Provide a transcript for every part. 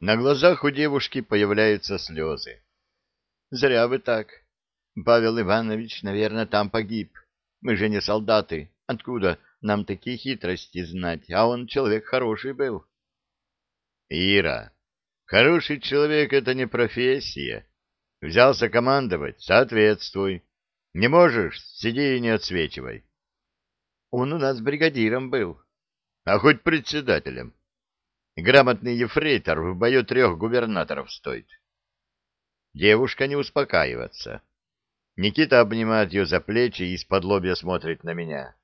На глазах у девушки появляются слезы. Зря вы так. Павел Иванович, наверное, там погиб. Мы же не солдаты. Откуда нам такие хитрости знать? А он человек хороший был. Ира, хороший человек — это не профессия. Взялся командовать — соответствуй. Не можешь — сиди и не отсвечивай. Он у нас бригадиром был. А хоть председателем. Грамотный ефрейтор в бою трех губернаторов стоит. Девушка не успокаивается. Никита обнимает ее за плечи и из-под лобья смотрит на меня.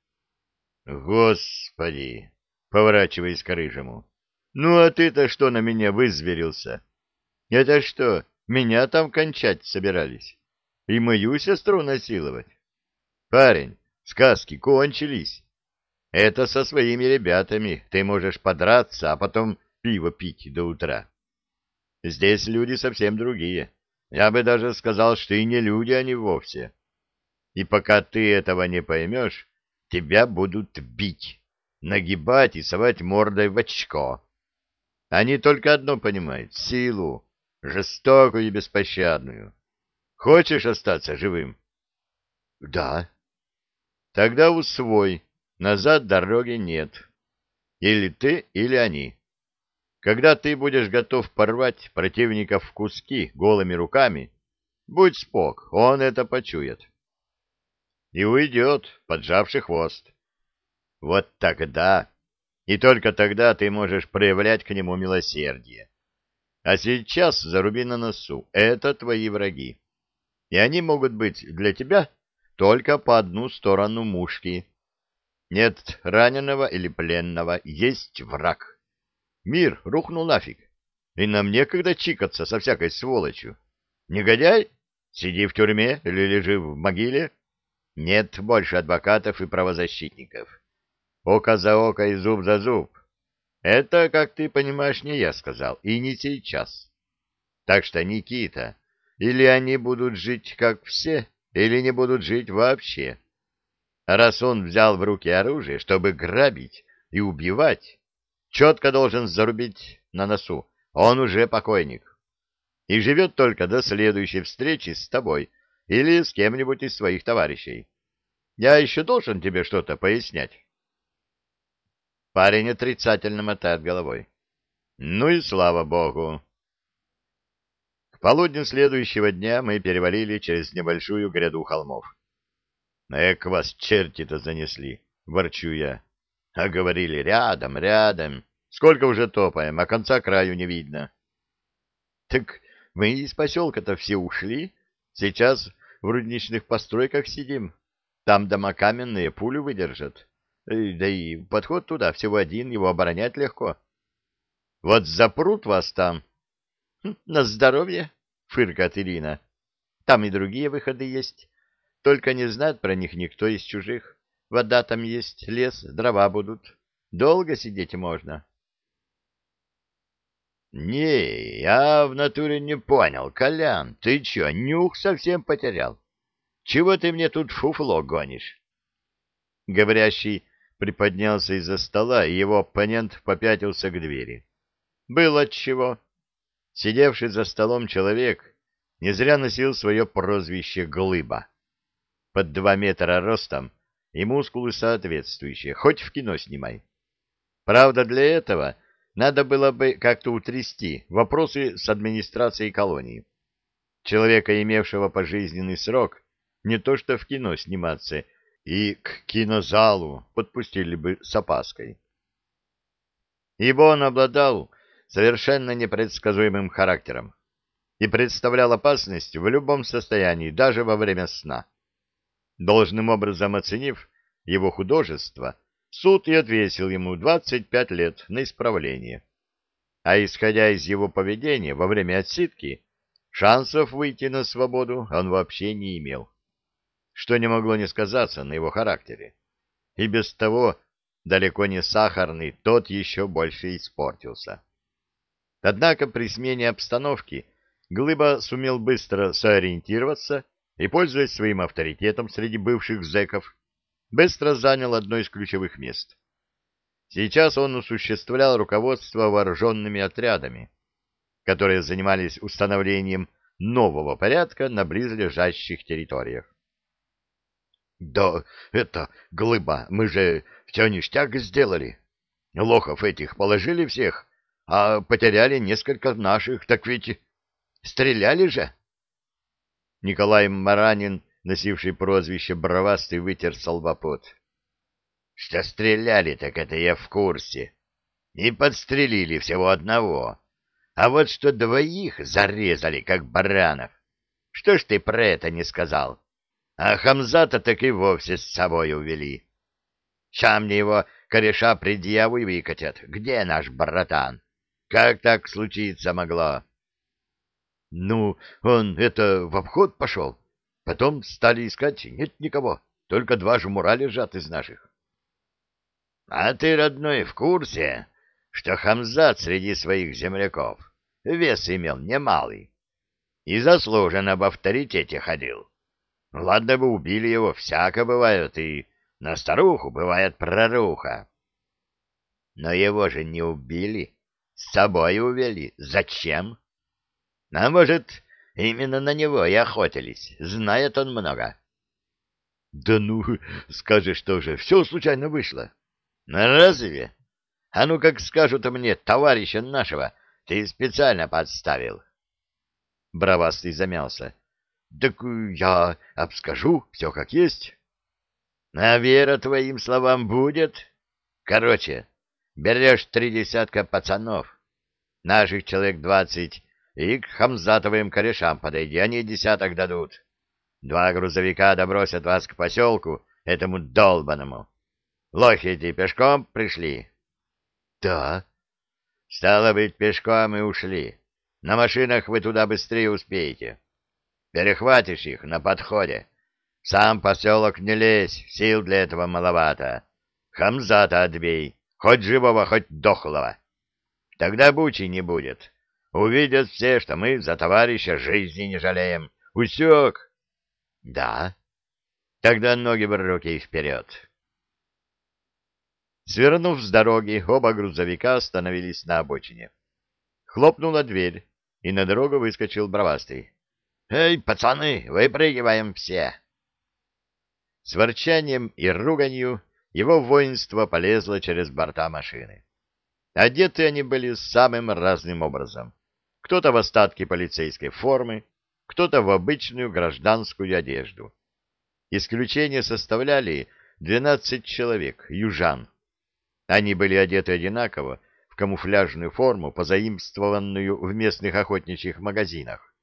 Господи! Поворачиваясь к рыжему. Ну а ты-то что на меня вызверился? Это что, меня там кончать собирались? И мою сестру насиловать? Парень, сказки кончились. Это со своими ребятами ты можешь подраться, а потом пиво пить до утра. Здесь люди совсем другие. Я бы даже сказал, что и не люди они вовсе. И пока ты этого не поймешь, тебя будут бить, нагибать и совать мордой в очко. Они только одно понимают — силу, жестокую и беспощадную. Хочешь остаться живым? — Да. — Тогда усвой, назад дороги нет. Или ты, или они. Когда ты будешь готов порвать противника в куски голыми руками, будь спок, он это почует. И уйдет, поджавший хвост. Вот тогда, и только тогда ты можешь проявлять к нему милосердие. А сейчас заруби на носу, это твои враги. И они могут быть для тебя только по одну сторону мушки. Нет раненого или пленного, есть враг. Мир рухнул нафиг, и нам некогда чикаться со всякой сволочью. Негодяй? Сиди в тюрьме или лежи в могиле. Нет больше адвокатов и правозащитников. Око за око и зуб за зуб. Это, как ты понимаешь, не я сказал, и не сейчас. Так что, Никита, или они будут жить как все, или не будут жить вообще. Раз он взял в руки оружие, чтобы грабить и убивать, четко должен зарубить на носу. Он уже покойник. И живет только до следующей встречи с тобой или с кем-нибудь из своих товарищей. Я еще должен тебе что-то пояснять. Парень отрицательно мотает головой. Ну и слава богу. К полудню следующего дня мы перевалили через небольшую гряду холмов. Эк вас черти-то занесли, ворчу я. А говорили, рядом, рядом. Сколько уже топаем, а конца краю не видно. Так мы из поселка-то все ушли. Сейчас в рудничных постройках сидим. Там дома каменные, пулю выдержат. Э, да и подход туда всего один, его оборонять легко. Вот запрут вас там. Хм, на здоровье, фыркает Ирина. Там и другие выходы есть. Только не знает про них никто из чужих. Вода там есть, лес, дрова будут. Долго сидеть можно. Не, я в натуре не понял, Колян, ты чё, нюх совсем потерял? Чего ты мне тут фуфло гонишь? Говорящий приподнялся из-за стола, и его оппонент попятился к двери. Было отчего. Сидевший за столом человек не зря носил свое прозвище «Глыба». Под два метра ростом и мускулы соответствующие, хоть в кино снимай. Правда, для этого надо было бы как-то утрясти вопросы с администрацией колонии. Человека, имевшего пожизненный срок, не то что в кино сниматься, и к кинозалу подпустили бы с опаской. Ибо он обладал совершенно непредсказуемым характером и представлял опасность в любом состоянии, даже во время сна. Должным образом оценив его художество, суд и отвесил ему 25 лет на исправление. А исходя из его поведения во время отсидки, шансов выйти на свободу он вообще не имел, что не могло не сказаться на его характере. И без того, далеко не сахарный, тот еще больше испортился. Однако при смене обстановки Глыба сумел быстро сориентироваться и, пользуясь своим авторитетом среди бывших зэков, быстро занял одно из ключевых мест. Сейчас он осуществлял руководство вооруженными отрядами. которые занимались установлением нового порядка на близлежащих территориях. — Да это, глыба, мы же все ништяк сделали. Лохов этих положили всех, а потеряли несколько наших, так ведь стреляли же. Николай Маранин, носивший прозвище Бравастый, вытер солбопот. — Что стреляли, так это я в курсе. И подстрелили всего одного. А вот что двоих зарезали, как баранов. Что ж ты про это не сказал? А Хамзата так и вовсе с собой увели. Ща мне его кореша предъяву и выкатят. Где наш братан? Как так случиться могло? Ну, он это в обход пошел. Потом стали искать, нет никого. Только два жмура лежат из наших. А ты, родной, в курсе, что Хамзат среди своих земляков вес имел немалый и заслуженно в авторитете ходил? Ладно бы убили его, всяко бывает, и на старуху бывает проруха. Но его же не убили, с собой увели. Зачем? А может, именно на него и охотились. Знает он много. Да ну, скажешь тоже, все случайно вышло. Разве? А ну, как скажут мне, товарища нашего, ты специально подставил. Бравастый замялся. Так я обскажу, все как есть. А вера твоим словам будет? Короче, берешь три десятка пацанов, наших человек двадцать, и к Хамзатовым корешам подойди, они десяток дадут. Два грузовика добросят вас к поселку, этому долбаному. Лохи эти пешком пришли? — Да. — Стало быть, пешком и ушли. На машинах вы туда быстрее успеете. Перехватишь их на подходе. Сам поселок не лезь, сил для этого маловато. Хамзата отбей, хоть живого, хоть дохлого. Тогда бучи не будет. Увидят все, что мы за товарища жизни не жалеем. Усек? Да. Тогда ноги в руки и вперед. Свернув с дороги, оба грузовика остановились на обочине. Хлопнула дверь, и на дорогу выскочил бровастый. «Эй, пацаны, выпрыгиваем все!» С ворчанием и руганью его воинство полезло через борта машины. Одеты они были самым разным образом. Кто-то в остатки полицейской формы, кто-то в обычную гражданскую одежду. Исключение составляли 12 человек, южан. Они были одеты одинаково в камуфляжную форму, позаимствованную в местных охотничьих магазинах.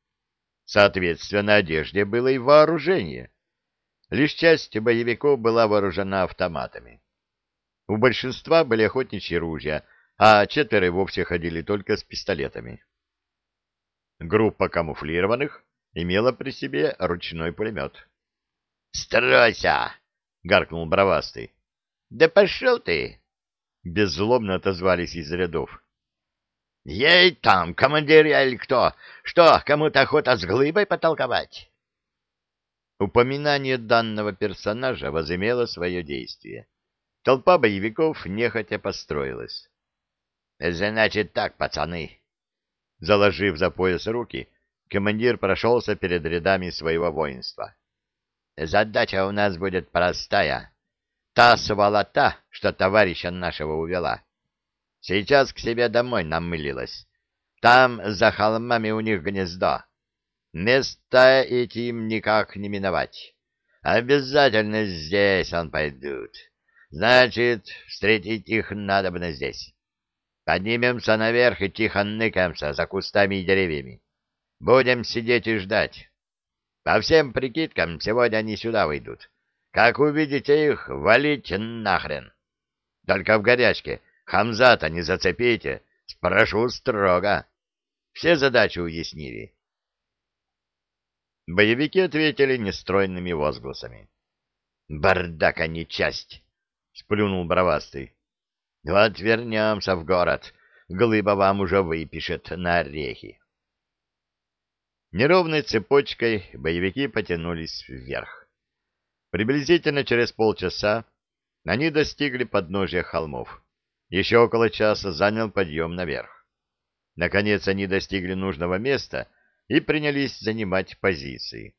Соответственно, одежде было и вооружение. Лишь часть боевиков была вооружена автоматами. У большинства были охотничьи ружья, а четверо вовсе ходили только с пистолетами. Группа камуфлированных имела при себе ручной пулемет. «Стройся!» — гаркнул бровастый. «Да пошел ты!» — беззлобно отозвались из рядов. «Ей там, командир я или кто? Что, кому-то охота с глыбой потолковать?» Упоминание данного персонажа возымело свое действие. Толпа боевиков нехотя построилась. «Значит так, пацаны!» Заложив за пояс руки, командир прошелся перед рядами своего воинства. «Задача у нас будет простая. Та сволота, что товарища нашего увела. Сейчас к себе домой намылилась. Там за холмами у них гнездо. Места эти им никак не миновать. Обязательно здесь он пойдут. Значит, встретить их надо бы здесь. Поднимемся наверх и тихо ныкаемся за кустами и деревьями. Будем сидеть и ждать. По всем прикидкам, сегодня они сюда выйдут. Как увидите их, валите нахрен. Только в горячке Хамзата не зацепите, спрошу строго. Все задачи уяснили. Боевики ответили нестройными возгласами. «Бардак, а не часть!» — сплюнул бровастый. Вот вернемся в город. Глыба вам уже выпишет на орехи. Неровной цепочкой боевики потянулись вверх. Приблизительно через полчаса они достигли подножия холмов. Еще около часа занял подъем наверх. Наконец они достигли нужного места и принялись занимать позиции.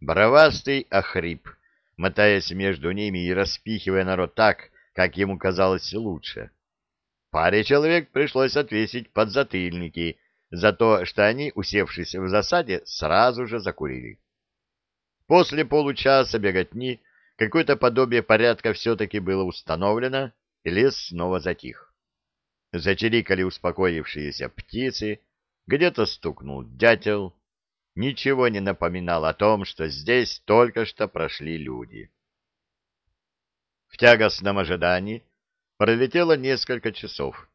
Бравастый охрип, мотаясь между ними и распихивая народ так, как ему казалось лучше. Паре человек пришлось отвесить подзатыльники за то, что они, усевшись в засаде, сразу же закурили. После получаса беготни какое-то подобие порядка все-таки было установлено, и лес снова затих. Зачирикали успокоившиеся птицы, где-то стукнул дятел. Ничего не напоминало о том, что здесь только что прошли люди. В тягостном ожидании пролетело несколько часов.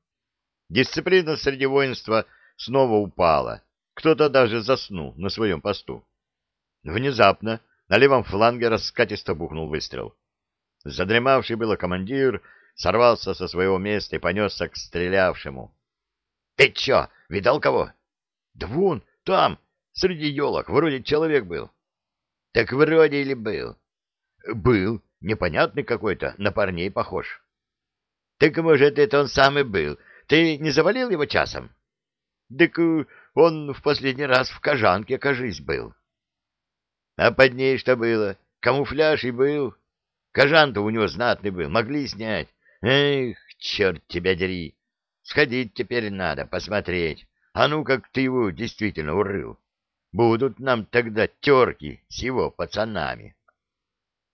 Дисциплина среди воинства снова упала. Кто-то даже заснул на своем посту. Внезапно на левом фланге раскатисто бухнул выстрел. Задремавший было командир сорвался со своего места и понесся к стрелявшему. — Ты чё, видал кого? — Да вон, там, среди елок, вроде человек был. — Так вроде или был? — Был, непонятный какой-то, на парней похож. — Так, может, это он сам и был. Ты не завалил его часом? — Так он в последний раз в Кожанке, кажись, был. — А под ней что было? Камуфляж и был. Кожан-то у него знатный был, могли снять. Эх, черт тебя дери! Сходить теперь надо, посмотреть. А ну, как ты его действительно урыл. Будут нам тогда терки с его пацанами.